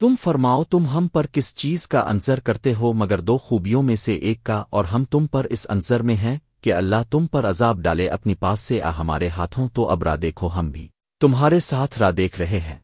تم فرماؤ تم ہم پر کس چیز کا انظر کرتے ہو مگر دو خوبیوں میں سے ایک کا اور ہم تم پر اس انظر میں ہیں کہ اللہ تم پر عذاب ڈالے اپنی پاس سے آ ہمارے ہاتھوں تو اب را دیکھو ہم بھی تمہارے ساتھ را دیکھ رہے ہیں۔